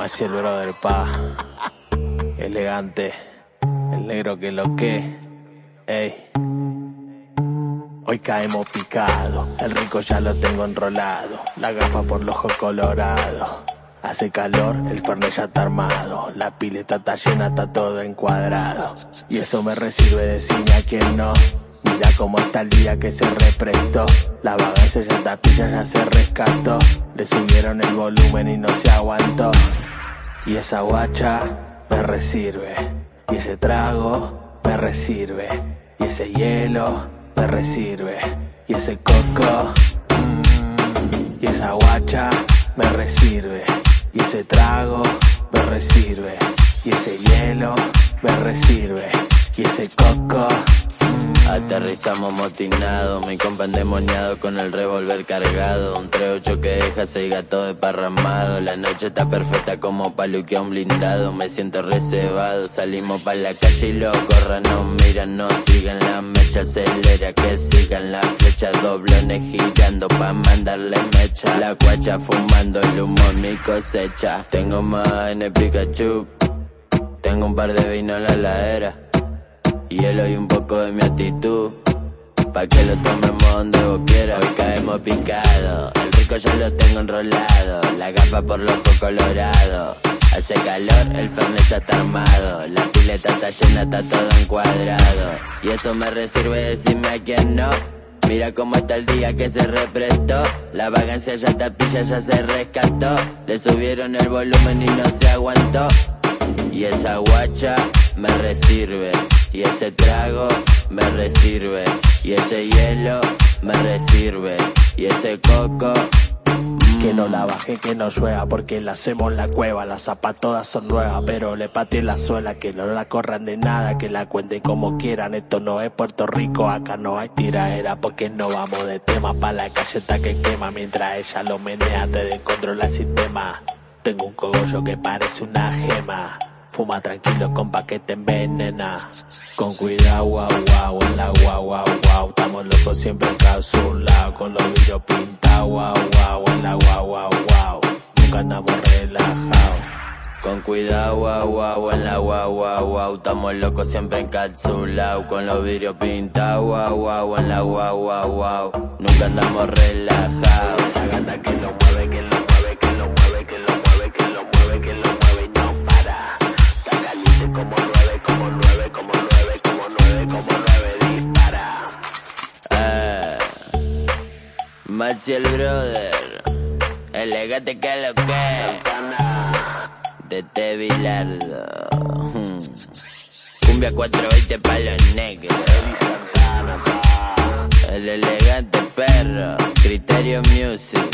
Así el brother pa. Elegante. El negro que lo que. Ey. Hoy caemos picado. El rico ya lo tengo enrolado. La gafa por los ojos colorados. Hace calor, el fernet ya está armado. La pileta está llena, está todo encuadrado. Y eso me recibe decirme a quien no. Mira cómo está el día que se represtó. La vagancia ya está pilla, ya se rescató. Le subieron el volumen y no se aguantó. Y esa guacha me resirve. Y ese trago me resirve. Y ese hielo me resirve. Y ese coco. mm, y esa guacha me resirve. Y ese trago me resirve. Y ese hielo me resirve. Y ese coco. Aterrizamos motinados, mi compa endemoniado con el revólver cargado. Un 3-8 que deja seis gato desparramado. La noche está perfecta como un blindado. Me siento reservado, salimos pa' la calle y los nos miran, nos sigan la mecha, acelera que sigan las flechas, doblones girando pa' mandarle mecha. La cuacha fumando el humo en mi cosecha. Tengo más en el Pikachu, tengo un par de vino en la ladera. Hielo y un poco de mi actitud. Pa' que lo tomemos donde vos quieras. Hoy caemos picado. El rico ya lo tengo enrolado. La gafa por los ojos colorados. Hace calor, el fernet ya está armado. La pileta está llena, está todo encuadrado. Y eso me resirve decirme a quien no. Mira cómo está el día que se represtó. La vagancia ya está pilla, ya se rescató. Le subieron el volumen y no se aguantó. Y esa guacha me resirve. Y ese trago me resirve. Y ese hielo me resirve. Y ese coco. Que no la baje, que no llueva, porque la hacemos en la cueva. Las zapas todas son nuevas, pero le pateé la suela. Que no la corran de nada, que la cuenten como quieran. Esto no es Puerto Rico, acá no hay tiraera, porque no vamos de tema. Pa' la calleta que quema, mientras ella lo menea, te descontrola el sistema. Tengo un cogollo que parece una gema. Fuma tranquilo, compa, que te envenena. Con cuidado, guau, guau, en la guau, guau, guau. Estamos locos siempre encapsulados, con los vidrios pintados, guau, guau, en la guau, guau, guau. Nunca andamos relajados. Con cuidado, guau, guau, en la guau, guau, guau. Estamos locos siempre encapsulados. Con los vidrios pintados, guau, guau, en la guau, guau, guau. Nunca andamos relajados. Maxi el brother. Elegante que lo que. De T. Bilardo. Hmm. Cumbia 420 pa' los negros. El elegante perro. Criterio Music.